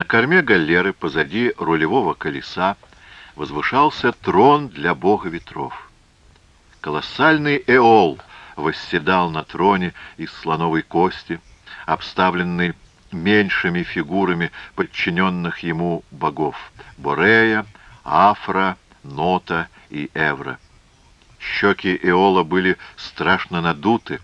На корме галеры позади рулевого колеса возвышался трон для бога ветров. Колоссальный эол восседал на троне из слоновой кости, обставленный меньшими фигурами подчиненных ему богов — Борея, Афра, Нота и Эвра. Щеки Эола были страшно надуты,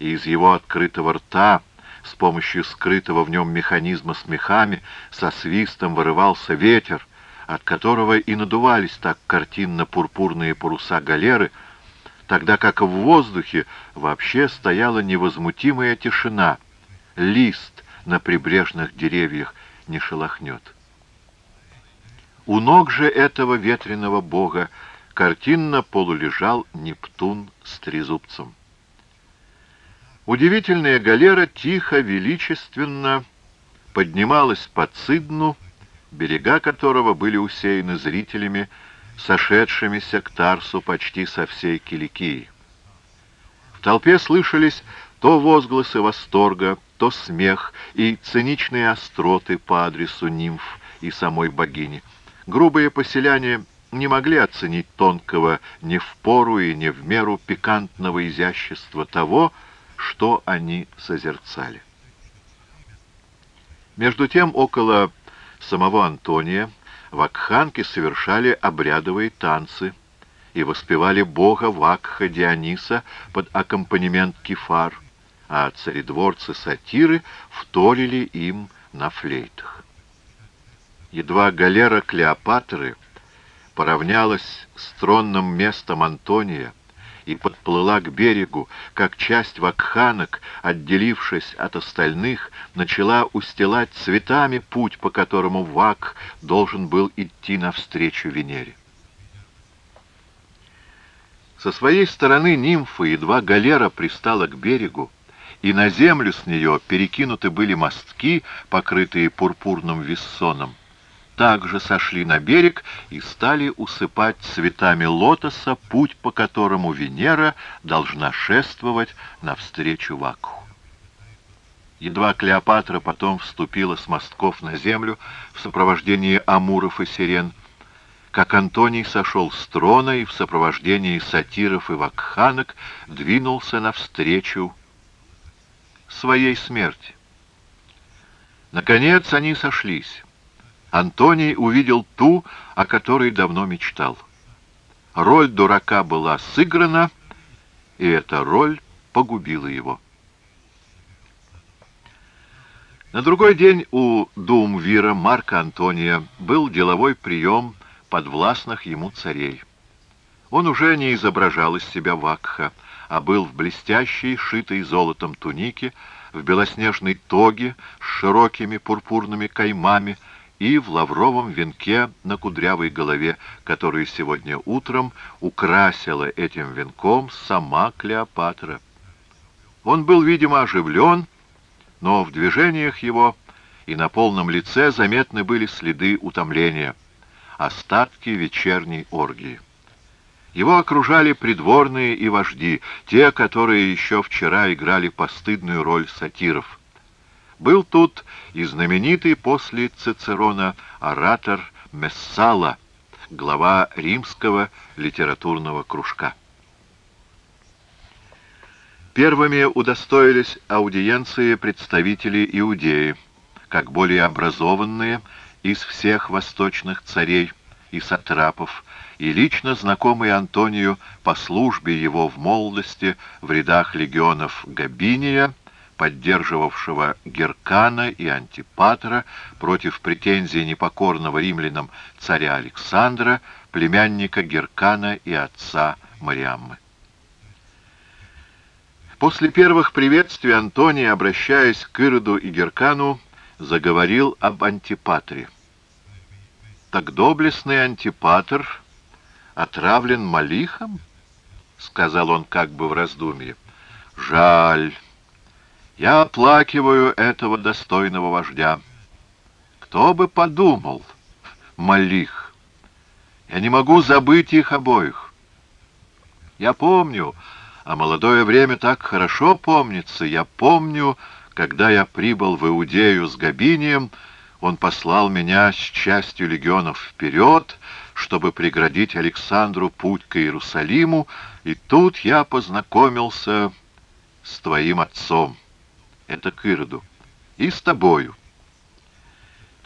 и из его открытого рта с помощью скрытого в нем механизма с мехами со свистом вырывался ветер, от которого и надувались так картинно-пурпурные паруса галеры, тогда как в воздухе вообще стояла невозмутимая тишина, лист на прибрежных деревьях не шелохнет. У ног же этого ветреного бога картинно полулежал Нептун с трезубцем. Удивительная галера тихо, величественно поднималась по Цидну, берега которого были усеяны зрителями, сошедшимися к Тарсу почти со всей Киликии. В толпе слышались то возгласы восторга, то смех и циничные остроты по адресу нимф и самой богини. Грубые поселяне не могли оценить тонкого не в пору и не в меру пикантного изящества того, что они созерцали. Между тем, около самого Антония вакханки совершали обрядовые танцы и воспевали бога Вакха Диониса под аккомпанемент кефар, а царедворцы-сатиры вторили им на флейтах. Едва галера Клеопатры поравнялась с тронным местом Антония и подплыла к берегу, как часть вакханок, отделившись от остальных, начала устилать цветами путь, по которому вак должен был идти навстречу Венере. Со своей стороны нимфы, едва галера пристала к берегу, и на землю с нее перекинуты были мостки, покрытые пурпурным виссоном, также сошли на берег и стали усыпать цветами лотоса путь, по которому Венера должна шествовать навстречу Вакху. Едва Клеопатра потом вступила с мостков на землю в сопровождении амуров и сирен, как Антоний сошел с трона и в сопровождении сатиров и вакханок двинулся навстречу своей смерти. Наконец они сошлись. Антоний увидел ту, о которой давно мечтал. Роль дурака была сыграна, и эта роль погубила его. На другой день у Думвира Марка Антония был деловой прием подвластных ему царей. Он уже не изображал из себя вакха, а был в блестящей, шитой золотом тунике, в белоснежной тоге с широкими пурпурными каймами, и в лавровом венке на кудрявой голове, который сегодня утром украсила этим венком сама Клеопатра. Он был, видимо, оживлен, но в движениях его и на полном лице заметны были следы утомления, остатки вечерней оргии. Его окружали придворные и вожди, те, которые еще вчера играли постыдную роль сатиров. Был тут и знаменитый после Цицерона оратор Мессала, глава римского литературного кружка. Первыми удостоились аудиенции представители Иудеи, как более образованные из всех восточных царей и сатрапов, и лично знакомый Антонию по службе его в молодости в рядах легионов Габиния, поддерживавшего Геркана и Антипатра против претензий непокорного римлянам царя Александра, племянника Геркана и отца Мариаммы. После первых приветствий Антоний, обращаясь к Ироду и Геркану, заговорил об Антипатре. «Так доблестный Антипатр отравлен Малихом?» — сказал он как бы в раздумье. «Жаль». Я оплакиваю этого достойного вождя. Кто бы подумал, Малих, я не могу забыть их обоих. Я помню, а молодое время так хорошо помнится, я помню, когда я прибыл в Иудею с Габинием, Он послал меня с частью легионов вперед, чтобы преградить Александру путь к Иерусалиму, и тут я познакомился с твоим отцом, это к Ироду, и с тобою,